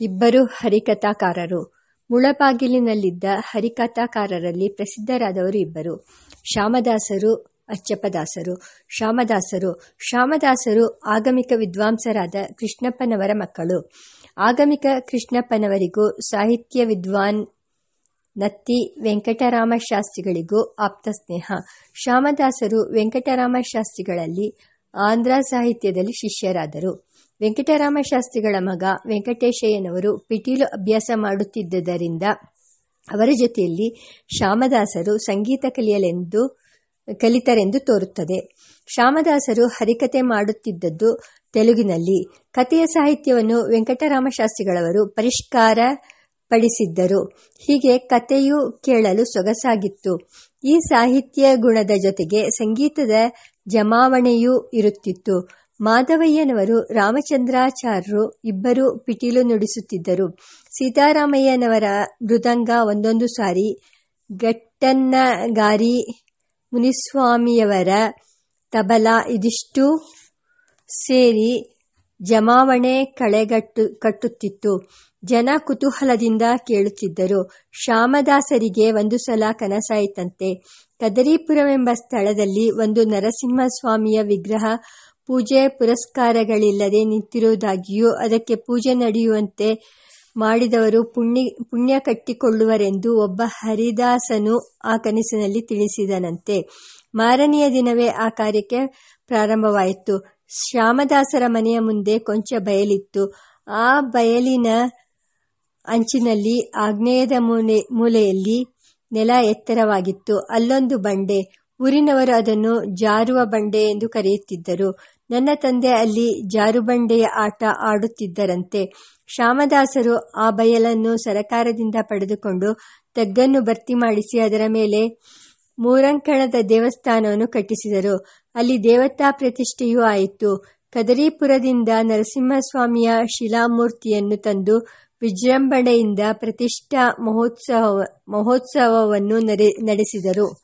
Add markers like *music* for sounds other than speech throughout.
ಇಬ್ಬರು ಹರಿಕಥಾಕಾರರು. ಮುಳಬಾಗಿಲಿನಲ್ಲಿದ್ದ ಹರಿಕಥಾಕಾರರಲ್ಲಿ ಪ್ರಸಿದ್ಧರಾದವರು ಇಬ್ಬರು. ಶ್ಯಾಮದಾಸರು, ಅಚ್ಚಪ್ಪದಾಸರು. ಶ್ಯಾಮದಾಸರು. ಶ್ಯಾಮದಾಸರು ಆಗಮಿಕ ವಿದ್ವಾಂಸರಾದ ಕೃಷ್ಣಪ್ಪನವರ ಮಕ್ಕಳು. ಆಗಮಿಕ ಕೃಷ್ಣಪ್ಪನವರಿಗೂ ಸಾಹಿತ್ಯ ವಿದ್ವಾನ್ ನತ್ತಿ ವೆಂಕಟರಾಮ ಶಾಸ್ತ್ರಿಗಳಿಗೂ ಆಪ್ತ ಸ್ನೇಹ. ಶ್ಯಾಮದಾಸರು ವೆಂಕಟರಾಮ ಶಾಸ್ತ್ರಿಗಳಲ್ಲಿ ಆಂಧ್ರ ಸಾಹಿತ್ಯದಲ್ಲಿ ಶಿಷ್ಯರಾದರು. ವೆಂಕಟರಾಮಶಾಸ್ತ್ರಿಗಳ ಮಗ ವೆಂಕಟೇಶಯ್ಯನವರು ಪಿಟೀಲು ಅಭ್ಯಾಸ ಮಾಡುತ್ತಿದ್ದರಿಂದ ಅವರ ಜೊತೆಯಲ್ಲಿ ಶ್ಯಾಮದಾಸರು ಸಂಗೀತ ಕಲಿಯಲೆಂದು, ಕಲಿತರೆಂದು ತೋರುತ್ತದೆ. ಶ್ಯಾಮದಾಸರು ಹರಿಕತೆ ಮಾಡುತ್ತಿದ್ದದ್ದು ತೆಲುಗಿನಲ್ಲಿ. ಕಥೆಯ ಸಾಹಿತ್ಯವನ್ನು ವೆಂಕಟರಾಮಶಾಸ್ತ್ರಿಗಳವರು ಪರಿಷ್ಕಾರ ಪಡಿಸಿದ್ದರು ಹೀಗೆ ಕಥೆಯು ಕೇಳಲು ಸೊಗಸಾಗಿತ್ತು. ಈ ಸಾಹಿತ್ಯ ಗುಣದ ಜೊತೆಗೆ ಸಂಗೀತದ ಜಮಾವಣೆಯೂ ಇರುತ್ತಿತ್ತು. ಮಾಧವಯ್ಯನವರು ರಾಮಚಂದ್ರಾಚಾರ್ಯರು ಇಬ್ಬರು ಪಿಟೀಲು ನುಡಿಸುತ್ತಿದ್ದರು. ಸೀತಾರಾಮಯ್ಯನವರ ಮೃದಂಗ ಒಂದೊಂದು ಸಾರಿ. ಗಟ್ಟನ್ನಗಾರಿ ಮುನಿಸ್ವಾಮಿಯವರ ತಬಲ ಇದಿಷ್ಟು ಸೇರಿ ಜಮಾವಣೆ ಕಳೆಗಟ್ಟು ಕಟ್ಟುತ್ತಿತ್ತು. ಜನ ಕುತೂಹಲದಿಂದ ಕೇಳುತ್ತಿದ್ದರು. ಶ್ಯಾಮದಾಸರಿಗೆ ಒಂದು ಸಲ ಕನಸಾಯಿತಂತೆ. ಕದರಿಪುರವೆಂಬ ಸ್ಥಳದಲ್ಲಿ ಒಂದು ನರಸಿಂಹಸ್ವಾಮಿಯ ವಿಗ್ರಹ ಪೂಜೆ ಪುರಸ್ಕಾರಗಳಿಲ್ಲದೆ ನಿಂತಿರುವುದಾಗಿಯೂ ಅದಕ್ಕೆ ಪೂಜೆ ನಡೆಯುವಂತೆ ಮಾಡಿದವರು ಪುಣ್ಯ ಪುಣ್ಯ ಕಟ್ಟಿಕೊಳ್ಳುವರೆಂದು ಒಬ್ಬ ಹರಿದಾಸನು ಆ ಕನಸಿನಲ್ಲಿ ತಿಳಿಸಿದನಂತೆ. ಮಾರನೆಯ ದಿನವೇ ಆ ಕಾರ್ಯಕ್ಕೆ ಪ್ರಾರಂಭವಾಯಿತು. ಶ್ಯಾಮದಾಸರ ಮನೆಯ ಮುಂದೆ ಕೊಂಚ ಬಯಲಿತ್ತು. ಆ ಬಯಲಿನ ಅಂಚಿನಲ್ಲಿ ಆಗ್ನೇಯದ ಮೂಲೆ, ಮೂಲೆಯಲ್ಲಿ ನೆಲ ಎತ್ತರವಾಗಿತ್ತು. ಅಲ್ಲೊಂದು ಬಂಡೆ. ಊರಿನವರು ಅದನ್ನು ಜಾರುವ ಬಂಡೆ ಎಂದು ಕರೆಯುತ್ತಿದ್ದರು. ನನ್ನ ತಂದೆ ಅಲ್ಲಿ ಜಾರುಬಂಡೆಯ ಆಟ ಆಡುತ್ತಿದ್ದರಂತೆ. ಶ್ಯಾಮದಾಸರು ಆ ಬಯಲನ್ನು ಸರಕಾರದಿಂದ ಪಡೆದುಕೊಂಡು ತಗ್ಗನ್ನು ಭರ್ತಿ ಮಾಡಿಸಿ ಅದರ ಮೇಲೆ ಮೂರಂಕಣದ ದೇವಸ್ಥಾನವನ್ನು ಕಟ್ಟಿಸಿದರು. ಅಲ್ಲಿ ದೇವತಾ ಪ್ರತಿಷ್ಠೆಯೂ ಆಯಿತು. ಕದರಿಪುರದಿಂದ ನರಸಿಂಹಸ್ವಾಮಿಯ ಶಿಲಾಮೂರ್ತಿಯನ್ನು ತಂದು ವಿಜೃಂಭಣೆಯಿಂದ ಪ್ರತಿಷ್ಠಾ ಮಹೋತ್ಸವ, ಮಹೋತ್ಸವವನ್ನು ನಡೆಸಿದರು.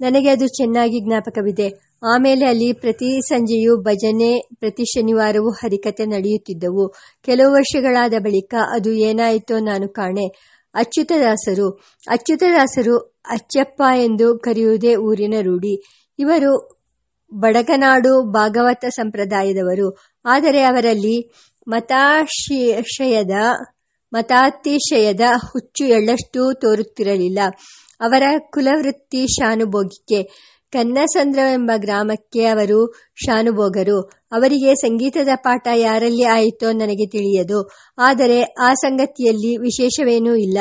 ನನಗೆ ಅದು ಚೆನ್ನಾಗಿ ಜ್ಞಾಪಕವಿದೆ. ಆಮೇಲೆ ಅಲ್ಲಿ ಪ್ರತಿ ಸಂಜೆಯೂ ಭಜನೆ, ಪ್ರತಿ ಶನಿವಾರವೂ ಹರಿಕತೆ ನಡೆಯುತ್ತಿದ್ದವು. ಕೆಲವು ವರ್ಷಗಳಾದ ಬಳಿಕ ಅದು ಏನಾಯಿತೋ ನಾನು ಕಾಣೆ. ಅಚ್ಯುತದಾಸರು ಅಚ್ಯುತದಾಸರು ಅಚ್ಚಪ್ಪ ಎಂದು ಕರೆಯುವುದೇ ಊರಿನ ರೂಢಿ. ಇವರು ಬಡಗನಾಡು ಭಾಗವತ ಸಂಪ್ರದಾಯದವರು. ಆದರೆ ಅವರಲ್ಲಿ ಮತಾಶಯದ, ಮತಾತಿಶಯದ ಹುಚ್ಚು ಎಳ್ಳಷ್ಟು ತೋರುತ್ತಿರಲಿಲ್ಲ. ಅವರ ಕುಲವೃತ್ತಿ ಶಾನುಭೋಗಿಕೆ. ಕನ್ನಸಂದ್ರವೆಂಬ ಗ್ರಾಮಕ್ಕೆ ಅವರು ಶಾನುಭೋಗರು. ಅವರಿಗೆ ಸಂಗೀತದ ಪಾಠ ಯಾರಲ್ಲಿ ಆಯಿತೋ ನನಗೆ ತಿಳಿಯದು. ಆದರೆ ಆ ಸಂಗತಿಯಲ್ಲಿ ವಿಶೇಷವೇನೂ ಇಲ್ಲ.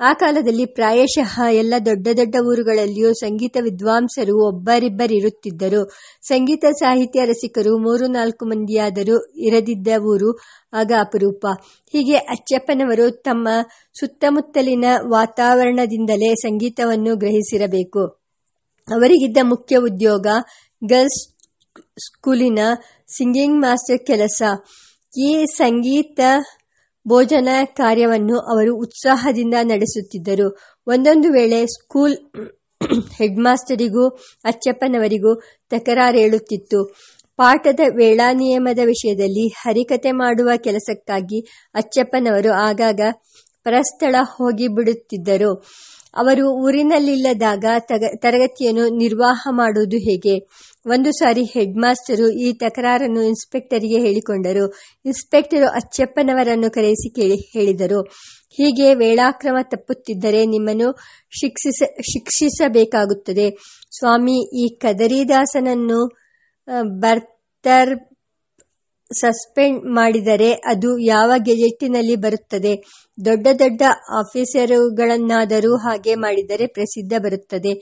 ಆ ಕಾಲದಲ್ಲಿ ಪ್ರಾಯಶಃ ಎಲ್ಲ ದೊಡ್ಡ ದೊಡ್ಡ ಊರುಗಳಲ್ಲಿಯೂ ಸಂಗೀತ ವಿದ್ವಾಂಸರು ಒಬ್ಬರಿಬ್ಬರಿರುತ್ತಿದ್ದರು. ಸಂಗೀತ ಸಾಹಿತ್ಯ ರಸಿಕರು ಮೂರು ನಾಲ್ಕು ಮಂದಿಯಾದರೂ ಇರದಿದ್ದ ಊರು ಆಗ ಅಪರೂಪ. ಹೀಗೆ ಅಚ್ಚಪ್ಪನವರು ತಮ್ಮ ಸುತ್ತಮುತ್ತಲಿನ ವಾತಾವರಣದಿಂದಲೇ ಸಂಗೀತವನ್ನು ಗ್ರಹಿಸಿರಬೇಕು. ಅವರಿಗಿದ್ದ ಮುಖ್ಯ ಉದ್ಯೋಗ, ಗರ್ಲ್ಸ್ ಸ್ಕೂಲಿನ ಸಿಂಗಿಂಗ್ ಮಾಸ್ಟರ್ ಕೆಲಸ. ಈ ಸಂಗೀತ ಭೋಜನ ಕಾರ್ಯವನ್ನು ಅವರು ಉತ್ಸಾಹದಿಂದ ನಡೆಸುತ್ತಿದ್ದರು. ಒಂದೊಂದು ವೇಳೆ ಸ್ಕೂಲ್ ಹೆಡ್ ಮಾಸ್ಟರಿಗೂ ಅಚ್ಚಪ್ಪನವರಿಗೂ ತಕರಾರೇಳುತ್ತಿತ್ತು ಪಾಠದ ವೇಳಾ ನಿಯಮದ ವಿಷಯದಲ್ಲಿ ಹರಿಕತೆ ಮಾಡುವ ಕೆಲಸಕ್ಕಾಗಿ ಅಚ್ಚಪ್ಪನವರು ಆಗಾಗ ಪರಸ್ಥಳ ಹೋಗಿಬಿಡುತ್ತಿದ್ದರು ಅವರು ಊರಿನಲ್ಲಿಲ್ಲದಾಗ ತರಗತಿಯನ್ನು ನಿರ್ವಾಹ ಮಾಡುವುದು ಹೇಗೆ? ಒಂದು ಸಾರಿ ಹೆಡ್ ಮಾಸ್ಟರು ಈ ತಕರಾರನ್ನು ಇನ್ಸ್ಪೆಕ್ಟರಿಗೆ ಹೇಳಿಕೊಂಡರು. ಇನ್ಸ್ಪೆಕ್ಟರು ಅಚ್ಚಪ್ಪನವರನ್ನು ಕರೆಸಿ ಕೇಳಿ, ಹೇಳಿದರು. ಹೀಗೆ ವೇಳಾಕ್ರಮ ತಪ್ಪುತ್ತಿದ್ದರೆ ನಿಮ್ಮನ್ನು ಶಿಕ್ಷಿಸ, ಶಿಕ್ಷಿಸಬೇಕಾಗುತ್ತದೆ. ಸ್ವಾಮಿ, ಈ ಕದರಿದಾಸನನ್ನು ಬರ್ತರ್ ಸಸ್ಪೆಂಡ್ ಮಾಡಿದರೆ ಅದು ಯಾವ ಗೆಜೆಟ್ಟಿನಲ್ಲಿ ಬರುತ್ತದೆ? ದೊಡ್ಡ ದೊಡ್ಡ ಆಫೀಸರುಗಳನ್ನಾದರೂ ಹಾಗೆ ಮಾಡಿದರೆ ಪ್ರಸಿದ್ಧ ಬರುತ್ತದೆ.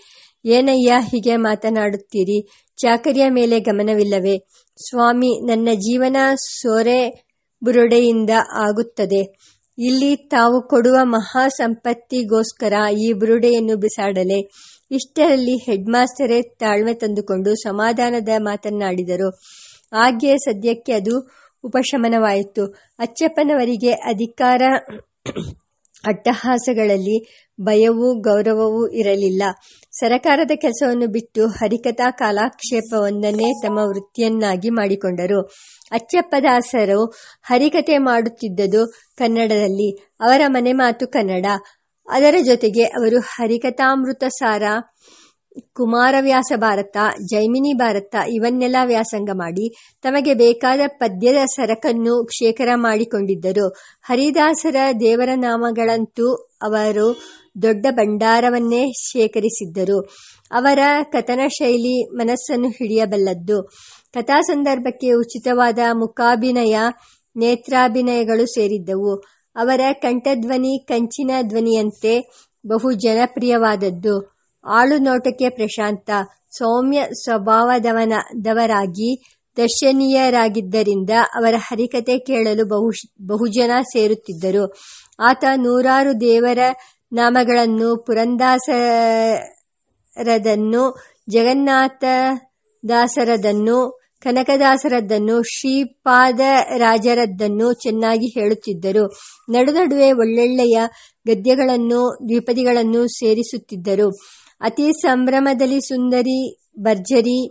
ಏನಯ್ಯ ಹೀಗೆ ಮಾತನಾಡುತ್ತೀರಿ? ಚಾಕರಿಯ ಮೇಲೆ ಗಮನವಿಲ್ಲವೇ? ಸ್ವಾಮಿ, ನನ್ನ ಜೀವನ ಸೋರೆ ಬುರುಡೆಯಿಂದ ಆಗುತ್ತದೆ. ಇಲ್ಲಿ ತಾವು ಕೊಡುವ ಮಹಾ ಸಂಪತ್ತಿಗೋಸ್ಕರ ಈ ಬುರುಡೆಯನ್ನು ಬಿಸಾಡಲೆ. ಇಷ್ಟರಲ್ಲಿ ಹೆಡ್ ಮಾಸ್ಟರೇ ತಾಳ್ಮೆ ತಂದುಕೊಂಡು ಸಮಾಧಾನದ ಮಾತನಾಡಿದರು ಹಾಗೆ ಸದ್ಯಕ್ಕೆ ಅದು ಉಪಶಮನವಾಯಿತು. ಅಚ್ಚಪ್ಪನವರಿಗೆ ಅಧಿಕಾರ ಅಟ್ಟಹಾಸಗಳಲ್ಲಿ ಭಯವೂ ಗೌರವವೂ ಇರಲಿಲ್ಲ. ಸರಕಾರದ ಕೆಲಸವನ್ನು ಬಿಟ್ಟು ಹರಿಕಥಾ ಕಾಲಾಕ್ಷೇಪವೊಂದನ್ನೇ ತಮ್ಮ ವೃತ್ತಿಯನ್ನಾಗಿ ಮಾಡಿಕೊಂಡರು. ಅಚ್ಚಪ್ಪದಾಸರು ಹರಿಕತೆ ಮಾಡುತ್ತಿದ್ದುದು ಕನ್ನಡದಲ್ಲಿ. ಅವರ ಮನೆ ಮಾತು ಕನ್ನಡ. ಅದರ ಜೊತೆಗೆ ಅವರು ಹರಿಕಥಾಮೃತ ಸಾರ ಕುಮಾರವ್ಯಾಸ ಭಾರತ, ಜೈಮಿನಿ ಭಾರತ ಇವನ್ನೆಲ್ಲ ವ್ಯಾಸಂಗ ಮಾಡಿ ತಮಗೆ ಬೇಕಾದ ಪದ್ಯದ ಸರಕನ್ನು ಶೇಖರ ಮಾಡಿಕೊಂಡಿದ್ದರು. ಹರಿದಾಸರ ದೇವರ ನಾಮಗಳಂತೂ ಅವರು ದೊಡ್ಡ ಭಂಡಾರವನ್ನೇ ಶೇಖರಿಸಿದ್ದರು. ಅವರ ಕಥನ ಶೈಲಿ ಮನಸ್ಸನ್ನು ಹಿಡಿಯಬಲ್ಲದ್ದು. ಕಥಾ ಸಂದರ್ಭಕ್ಕೆ ಉಚಿತವಾದ ಮುಖಾಭಿನಯ, ನೇತ್ರಾಭಿನಯಗಳು ಸೇರಿದ್ದವು. ಅವರ ಕಂಠಧ್ವನಿ, ಕಂಚಿನ ಧ್ವನಿಯಂತೆ ಬಹು ಜನಪ್ರಿಯವಾದದ್ದು. ಆಳು ನೋಟಕ್ಕೆ ಪ್ರಶಾಂತ. ಸೌಮ್ಯ ಸ್ವಭಾವದವನದವರಾಗಿ ದರ್ಶನೀಯರಾಗಿದ್ದರಿಂದ ಅವರ ಹರಿಕತೆ ಕೇಳಲು ಬಹು, ಬಹುಜನ ಸೇರುತ್ತಿದ್ದರು. ಆತ ನೂರಾರು ದೇವರ ನಾಮಗಳನ್ನು ಪುರಂದಾಸರದನ್ನು ಜಗನ್ನಾಥ ದಾಸರದನ್ನು ಕನಕದಾಸರದ್ದನ್ನು ಶ್ರೀಪಾದರಾಜರದ್ದನ್ನು ಚೆನ್ನಾಗಿ ಹೇಳುತ್ತಿದ್ದರು. ನಡು ನಡುವೆ ಒಳ್ಳೊಳ್ಳೆಯ ಗದ್ಯಗಳನ್ನು, ದ್ವಿಪದಿಗಳನ್ನು ಸೇರಿಸುತ್ತಿದ್ದರು. ಅತಿ ಸಂಭ್ರಮದಲ್ಲಿ ಸುಂದರಿ, ಭರ್ಜರಿ,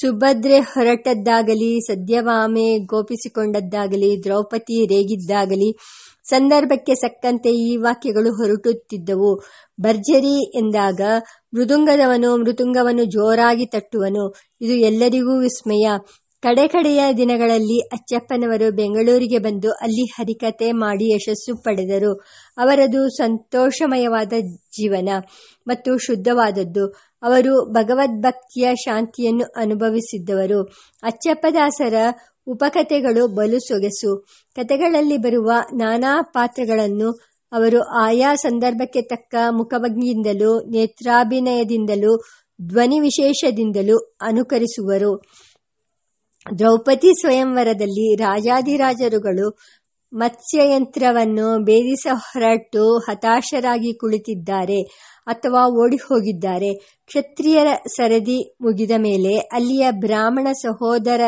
ಸುಭದ್ರೆ ಹೊರಟದ್ದಾಗಲಿ, ಸದ್ಯವಾಮೆ ಗೋಪಿಸಿಕೊಂಡದ್ದಾಗಲಿ, ದ್ರೌಪದಿ ರೇಗಿದ್ದಾಗಲಿ, ಸಂದರ್ಭಕ್ಕೆ ಸಕ್ಕಂತೆ ಈ ವಾಕ್ಯಗಳು ಹೊರಟುತ್ತಿದ್ದವು. ಭರ್ಜರಿ ಎಂದಾಗ ಮೃದುಂಗದವನು ಮೃದುಂಗವನ್ನು ಜೋರಾಗಿ ತಟ್ಟುವನು. ಇದು ಎಲ್ಲರಿಗೂ ವಿಸ್ಮಯ. ಕಡೆಕಡೆಯ ದಿನಗಳಲ್ಲಿ ಅಚ್ಚಪ್ಪನವರು ಬೆಂಗಳೂರಿಗೆ ಬಂದು ಅಲ್ಲಿ ಹರಿಕತೆ ಮಾಡಿ ಯಶಸ್ಸು ಪಡೆದರು. ಅವರದು ಸಂತೋಷಮಯವಾದ ಜೀವನ ಮತ್ತು ಶುದ್ಧವಾದದ್ದು. ಅವರು ಭಗವದ್ಭಕ್ತಿಯ ಶಾಂತಿಯನ್ನು ಅನುಭವಿಸಿದ್ದವರು. ಅಚ್ಚಪ್ಪದಾಸರ ಉಪಕಥೆಗಳು ಬಲು ಸೊಗಸು. ಕಥೆಗಳಲ್ಲಿ ಬರುವ ನಾನಾ ಪಾತ್ರಗಳನ್ನು ಅವರು ಆಯಾ ಸಂದರ್ಭಕ್ಕೆ ತಕ್ಕ ಮುಖಭಂಗಿಯಿಂದಲೂ, ನೇತ್ರಾಭಿನಯದಿಂದಲೂ, ಧ್ವನಿ ವಿಶೇಷದಿಂದಲೂ ಅನುಕರಿಸುವರು. ದ್ರೌಪದಿ ಸ್ವಯಂವರದಲ್ಲಿ ರಾಜಾಧಿರಾಜರುಗಳು ಮತ್ಸ್ಯಯಂತ್ರವನ್ನು ಬೇದಿಸ ಹೊರಟು ಹತಾಶರಾಗಿ ಕುಳಿತಿದ್ದಾರೆ ಅಥವಾ ಓಡಿ ಹೋಗಿದ್ದಾರೆ ಕ್ಷತ್ರಿಯರ ಸರದಿ ಮುಗಿದ ಮೇಲೆ ಅಲ್ಲಿಯ ಬ್ರಾಹ್ಮಣ ಸಹೋದರ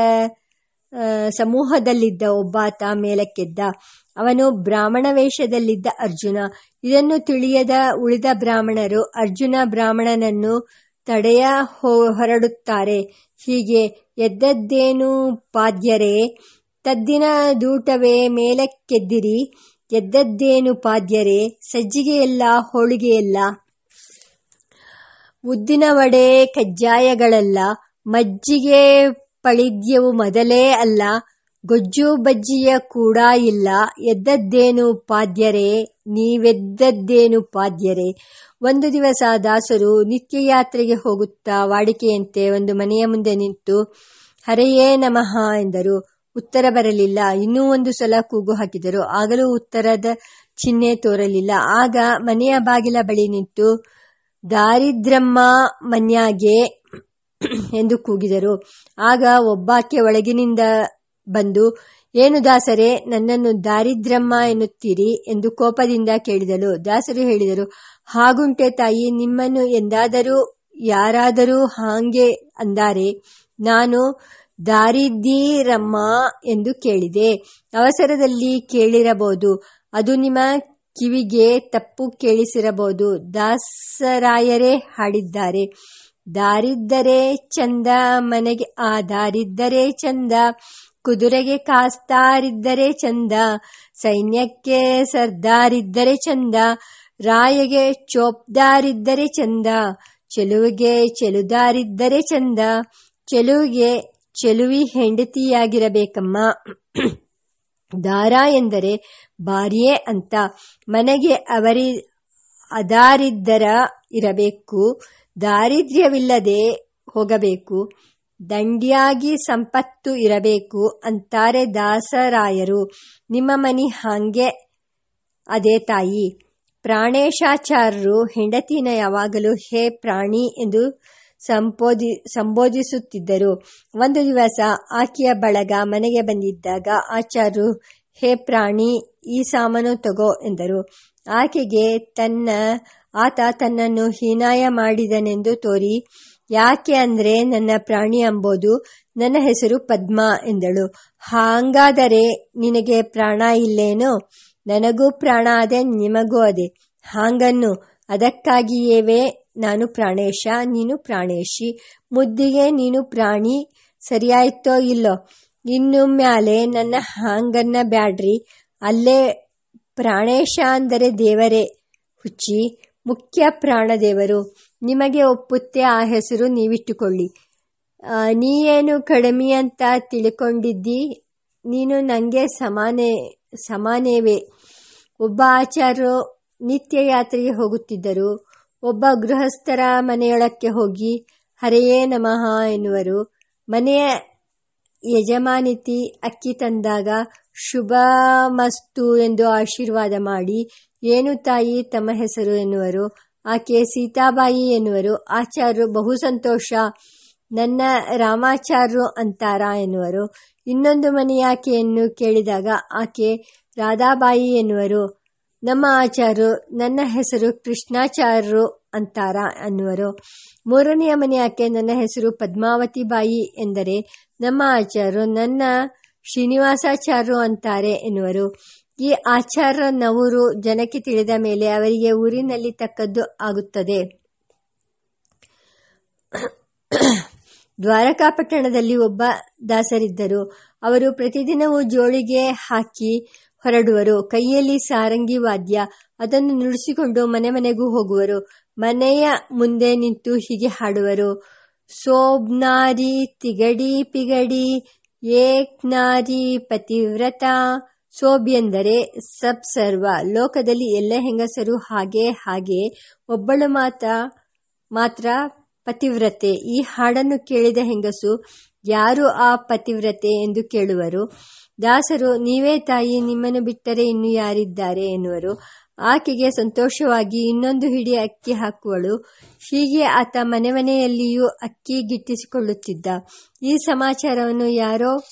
ಸಮೂಹದಲ್ಲಿದ್ದ ಒಬ್ಬಾತ ಮೇಲಕ್ಕೆದ್ದ. ಅವನು ಬ್ರಾಹ್ಮಣ ವೇಷದಲ್ಲಿದ್ದ ಅರ್ಜುನ. ಇದನ್ನು ತಿಳಿಯದ ಉಳಿದ ಬ್ರಾಹ್ಮಣರು ಅರ್ಜುನ ಬ್ರಾಹ್ಮಣನನ್ನು ತಡೆಯ ಹೊರಡುತ್ತಾರೆ. ಹೀಗೆ ಎದ್ದದ್ದೇನು ಪಾದ್ಯರೇ? ತದ್ದಿನ ದೂಟವೇ ಮೇಲಕ್ಕೆದ್ದಿರಿ? ಎದ್ದದ್ದೇನು ಪಾದ್ಯರೇ? ಸಜ್ಜಿಗೆಯಲ್ಲ, ಹೋಳಿಗೆಯಲ್ಲ? ಉದ್ದಿನ ವಡೆ ಕಜ್ಜಾಯಗಳಲ್ಲ, ಮಜ್ಜಿಗೆ ಪಳಿದ್ಯವು ಮೊದಲೇ ಅಲ್ಲ ಗೊಜ್ಜು ಬಜ್ಜಿಯ ಕೂಡ ಇಲ್ಲ. ಎದ್ದದ್ದೇನು ಪಾದ್ಯರೇ? ನೀವೆದ್ದದ್ದೇನು ಪಾದ್ಯರೇ? ಒಂದು ದಿವಸ ದಾಸರು ನಿತ್ಯ ಯಾತ್ರೆಗೆ ಹೋಗುತ್ತಾ ವಾಡಿಕೆಯಂತೆ ಒಂದು ಮನೆಯ ಮುಂದೆ ನಿಂತು, ಹರೆಯೇ ನಮಃ ಎಂದರು. ಉತ್ತರ ಬರಲಿಲ್ಲ. ಇನ್ನೂ ಒಂದು ಸಲ ಕೂಗು ಹಾಕಿದರು. ಆಗಲೂ ಉತ್ತರದ ಚಿಹ್ನೆ ತೋರಲಿಲ್ಲ. ಆಗ ಮನೆಯ ಬಾಗಿಲ ಬಳಿ ನಿಂತು ದಾರಿದ್ರಮ್ಮ ಮನ್ಯಾಗೆ ಎಂದು ಕೂಗಿದರು. ಆಗ ಒಬ್ಬಾಕೆ ಒಳಗಿನಿಂದ ಬಂದು, ಏನು ದಾಸರೇ, ನನ್ನನ್ನು ದಾರಿದ್ರಮ್ಮ ಎನ್ನುತ್ತೀರಿ? ಎಂದು ಕೋಪದಿಂದ ಕೇಳಿದಳು. ದಾಸರು ಹೇಳಿದರು, ಹಾಗುಂಟೆ ತಾಯಿ, ನಿಮ್ಮನ್ನು ಎಂದಾದರೂ, ಯಾರಾದರೂ ಹಾಂಗೆ ಅಂದಾರೆ. ನಾನು ದಾರಿದ್ದೀರಮ್ಮ ಎಂದು ಕೇಳಿದೆ. ಅವಸರದಲ್ಲಿ ಕೇಳಿರಬಹುದು. ಅದು ನಿಮ್ಮ ಕಿವಿಗೆ ತಪ್ಪು ಕೇಳಿಸಿರಬಹುದು. ದಾಸರಾಯರೇ ಹಾಡಿದ್ದಾರೆ. ದಾರಿದ್ದರೆ ಚಂದ ಮನೆಗೆ, ಆ ದಾರಿದ್ದರೆ ಚಂದ ಕುದುರೆಗೆ ಕಾಸ್ತಾರಿದ್ದರೆ ಚಂದ, ಸೈನ್ಯಕ್ಕೆ ಸರ್ದಾರಿದ್ದರೆ ಚಂದ, ರಾಯಗೆ ಚೋಪ್ದಾರಿದ್ದರೆ ಚಂದ, ಚೆಲುವಿಗೆ ಚೆಲುದಾರಿದ್ದರೆ ಚಂದ, ಚೆಲುವಿಗೆ ಚೆಲುವಿ ಹೆಂಡತಿಯಾಗಿರಬೇಕಮ್ಮ. *clears throat* ದಾರ ಎಂದರೆ ಬಾರಿಯೇ ಅಂತ. ಮನೆಗೆ ಅವರಿ, ಅದಾರಿದ್ದರ ಇರಬೇಕು, ದಾರಿದ್ರ್ಯವಿಲ್ಲದೆ ಹೋಗಬೇಕು. ದಂಡ್ಯಾಗಿ ಸಂಪತ್ತು ಇರಬೇಕು ಅಂತಾರೆ ದಾಸರಾಯರು. ನಿಮ್ಮ ಮನಿ ಹಾಗೆ? ಅದೇ ತಾಯಿ. ಪ್ರಾಣೇಶಾಚಾರ್ಯರು ಹೆಂಡತಿನ ಯಾವಾಗಲೂ ಹೇ ಪ್ರಾಣಿ ಎಂದು ಸಂಬೋಧಿ ಸಂಬೋಧಿಸುತ್ತಿದ್ದರು. ಒಂದು ದಿವಸ ಆಕೆಯ ಬಳಗ ಮನೆಗೆ ಬಂದಿದ್ದಾಗ ಆಚಾರ್ಯರು, ಹೇ ಪ್ರಾಣಿ, ಈ ಸಾಮಾನು ತಗೋ ಎಂದರು. ಆಕೆಗೆ ತನ್ನ, ಆತ ತನ್ನನ್ನು ಹೀನಾಯ ಮಾಡಿದನೆಂದು ತೋರಿ ಯಾಕೆ ಅಂದ್ರೆ ನನ್ನ ಪ್ರಾಣಿ ಅಂಬೋದು, ನನ್ನ ಹೆಸರು ಪದ್ಮ ಎಂದಳು. ಹಾಂಗಾದರೆ ನಿನಗೆ ಪ್ರಾಣ ಇಲ್ಲೇನೋ? ನನಗೂ ಪ್ರಾಣ ಅದೆ, ನಿಮಗೂ ಅದೆ. ಹಾಂಗನ್ನು, ಅದಕ್ಕಾಗಿಯೇವೇ ನಾನು ಪ್ರಾಣೇಶ, ನೀನು ಪ್ರಾಣೇಶಿ. ಮುದ್ದಿಗೆ ನೀನು ಪ್ರಾಣಿ, ಸರಿಯಾಯ್ತೋ ಇಲ್ಲೋ? ಇನ್ನು ಮ್ಯಾಲೆ ನನ್ನ ಹಾಂಗನ್ನ ಬ್ಯಾಡ್ರಿ. ಅಲ್ಲೇ ಪ್ರಾಣೇಶ ಅಂದರೆ ದೇವರೇ ಹುಚ್ಚಿ. ಮುಖ್ಯ ಪ್ರಾಣದೇವರು. ನಿಮಗೆ ಒಪ್ಪುತ್ತೆ ಆ ಹೆಸರು ನೀವಿಟ್ಟುಕೊಳ್ಳಿ. ನೀ ಏನು ಕಡಿಮೆ ಅಂತ ತಿಳ್ಕೊಂಡಿದ್ದಿ? ನೀನು ನನಗೆ ಸಮಾನೇ, ಸಮಾನೇವೆ. ಒಬ್ಬ ಆಚಾರ್ಯರು ನಿತ್ಯ ಯಾತ್ರೆಗೆ ಹೋಗುತ್ತಿದ್ದರು. ಒಬ್ಬ ಗೃಹಸ್ಥರ ಮನೆಯೊಳಕ್ಕೆ ಹೋಗಿ, ಹರೆಯೇ ನಮಃ ಎನ್ನುವರು. ಮನೆಯ ಯಜಮಾನಿತಿ ಅಕ್ಕಿ ತಂದಾಗ ಶುಭ ಮಸ್ತು ಎಂದು ಆಶೀರ್ವಾದ ಮಾಡಿ, ಏನು ತಾಯಿ ತಮ್ಮ ಹೆಸರು ಎನ್ನುವರು. ಆಕೆ ಸೀತಾಬಾಯಿ ಎನ್ನುವರು. ಆಚಾರ್ಯರು ಬಹು ಸಂತೋಷ. ನನ್ನ ರಾಮಾಚಾರ್ಯರು ಅಂತಾರ ಎನ್ನುವರು. ಇನ್ನೊಂದು ಮನೆಯಾಕೆಯನ್ನು ಕೇಳಿದಾಗ ಆಕೆ ರಾಧಾಬಾಯಿ ಎನ್ನುವರು. ನಮ್ಮ ಆಚಾರ್ಯರು, ನನ್ನ ಹೆಸರು ಕೃಷ್ಣಾಚಾರ್ಯರು ಅಂತಾರ ಅನ್ನುವರು ಮೂರನೆಯ ಮನೆಯಾಕೆ ನನ್ನ ಹೆಸರು ಪದ್ಮಾವತಿ ಬಾಯಿ ಎಂದರೆ, ನಮ್ಮ ಆಚಾರ್ಯರು, ನನ್ನ ಶ್ರೀನಿವಾಸಾಚಾರ್ಯರು ಅಂತಾರೆ ಎನ್ನುವರು. ಈ ಆಚಾರ್ಯನವರು ಜನಕ್ಕೆ ತಿಳಿದ ಮೇಲೆ ಅವರಿಗೆ ಊರಿನಲ್ಲಿ ತಕ್ಕದ್ದು ಆಗುತ್ತದೆ. ದ್ವಾರಕಾಪಟ್ಟಣದಲ್ಲಿ ಒಬ್ಬ ದಾಸರಿದ್ದರು. ಅವರು ಪ್ರತಿದಿನವೂ ಜೋಳಿಗೆ ಹಾಕಿ ಹೊರಡುವರು. ಕೈಯಲ್ಲಿ ಸಾರಂಗಿ ವಾದ್ಯ, ಅದನ್ನು ನುಡಿಸಿಕೊಂಡು ಮನೆ ಮನೆಗೂ ಹೋಗುವರು. ಮನೆಯ ಮುಂದೆ ನಿಂತು ಹೀಗೆ ಹಾಡುವರು. ಸೋಬ್ನಾರಿ ತಿಗಡಿ ಪಿಗಡಿ ಏಕ್ನಾರಿ ಪತಿವ್ರತ ಸೋಬ್ ಎಂದರೆ ಸಬ್ ಸರ್ವ ಲೋಕದಲ್ಲಿ ಎಲ್ಲ ಹೆಂಗಸರು ಹಾಗೆ ಹಾಗೆ. ಒಬ್ಬಳು ಮಾತ ಮಾತ್ರ ಪತಿವ್ರತೆ. ಈ ಹಾಡನ್ನು ಕೇಳಿದ ಹೆಂಗಸು, ಯಾರು ಆ ಪತಿವ್ರತೆ? ಎಂದು ಕೇಳುವರು. ದಾಸರು, ನೀವೇ ತಾಯಿ, ನಿಮ್ಮನ್ನು ಬಿಟ್ಟರೆ ಇನ್ನು ಯಾರಿದ್ದಾರೆ ಎನ್ನುವರು. ಆಕೆಗೆ ಸಂತೋಷವಾಗಿ ಇನ್ನೊಂದು ಹಿಡಿ ಅಕ್ಕಿ ಹಾಕುವಳು. ಹೀಗೆ ಆತ ಮನೆ ಮನೆಯಲ್ಲಿಯೂ ಅಕ್ಕಿ ಗಿಟ್ಟಿಸಿಕೊಳ್ಳುತ್ತಿದ್ದ. ಈ ಸಮಾಚಾರವನ್ನು ಯಾರೋ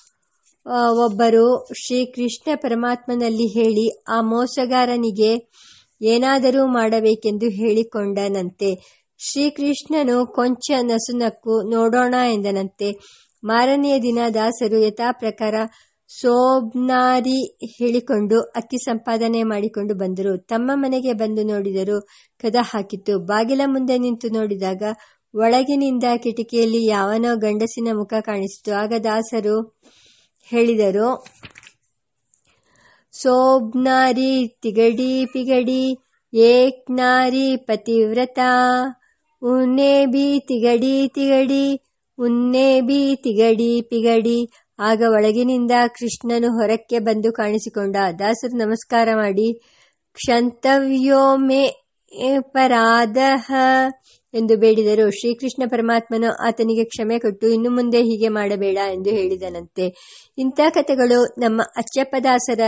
ಒಬ್ಬರು ಶ್ರೀಕೃಷ್ಣ ಪರಮಾತ್ಮನಲ್ಲಿ ಹೇಳಿ ಆ ಮೋಸಗಾರನಿಗೆ ಏನಾದರೂ ಮಾಡಬೇಕೆಂದು ಹೇಳಿಕೊಂಡನಂತೆ. ಶ್ರೀಕೃಷ್ಣನು ಕೊಂಚ ನಸುನಕ್ಕು ನೋಡೋಣ ಎಂದನಂತೆ. ಮಾರನೆಯ ದಿನ ದಾಸರು ಯಥಾ ಸೋಬ್ನಾರಿ ಹೇಳಿಕೊಂಡು ಅಕ್ಕಿ ಸಂಪಾದನೆ ಮಾಡಿಕೊಂಡು ಬಂದರು. ತಮ್ಮ ಮನೆಗೆ ಬಂದು ನೋಡಿದರು ಕದ ಹಾಕಿತ್ತು. ಬಾಗಿಲ ಮುಂದೆ ನಿಂತು ನೋಡಿದಾಗ ಒಳಗಿನಿಂದ ಕಿಟಕಿಯಲ್ಲಿ ಯಾವನೋ ಗಂಡಸಿನ ಮುಖ ಕಾಣಿಸಿತು. ಆಗ ದಾಸರು ಹೇಳಿದರು ಸೋಬ್ನಾರಿ ತಿಗಡಿ ಪಿಗಡಿ, ಏಕ್ ನಾರಿ ಪತಿವ್ರತ. ಉನ್ನೇ ಬಿ ತಿಗಡಿ ತಿಗಡಿ ಉನ್ನೇ ಬಿ ತಿಗಡಿ ಪಿಗಡಿ. ಆಗ ಒಳಗಿನಿಂದ ಕೃಷ್ಣನು ಹೊರಕ್ಕೆ ಬಂದು ಕಾಣಿಸಿಕೊಂಡ, ದಾಸರು ನಮಸ್ಕಾರ ಮಾಡಿ. ಕ್ಷಂತವ್ಯೋ ಮೇ ಎಂದು ಬೇಡಿದರು. ಶ್ರೀಕೃಷ್ಣ ಪರಮಾತ್ಮನು ಆತನಿಗೆ ಕ್ಷಮೆ ಕೊಟ್ಟು, ಇನ್ನು ಮುಂದೆ ಹೀಗೆ ಮಾಡಬೇಡ ಎಂದು ಹೇಳಿದನಂತೆ. ಇಂಥ ಕಥೆಗಳು ನಮ್ಮ ಅಚ್ಚಪ್ಪದಾಸರ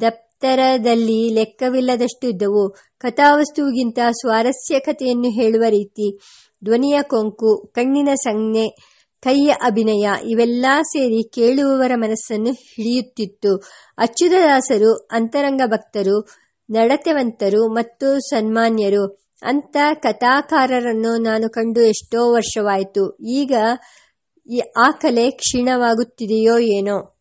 ದಪ್ತರದಲ್ಲಿ ಲೆಕ್ಕವಿಲ್ಲದಷ್ಟು ಇದ್ದವು. ಕಥಾವಸ್ತುವಿಗಿಂತ ಸ್ವಾರಸ್ಯ ಕಥೆಯನ್ನು ಹೇಳುವ ರೀತಿ. ಧ್ವನಿಯ ಕೊಂಕು, ಕಣ್ಣಿನ ಸಂಜ್ಞೆ ಕೈಯ ಅಭಿನಯ ಇವೆಲ್ಲ ಸೇರಿ ಕೇಳುವವರ ಮನಸ್ಸನ್ನು ಹಿಡಿಯುತ್ತಿತ್ತು. ಅಚ್ಯುತದಾಸರು, ಅಂತರಂಗ ಭಕ್ತರು, ನಡತೆವಂತರು ಮತ್ತು ಸನ್ಮಾನ್ಯರು. ಅಂತ ಕಥಾಕಾರರನ್ನು ನಾನು ಕಂಡು ಎಷ್ಟೋ ವರ್ಷವಾಯಿತು. ಈಗ ಆ ಕಲೆ ಕ್ಷೀಣವಾಗುತ್ತಿದೆಯೋ ಏನೋ.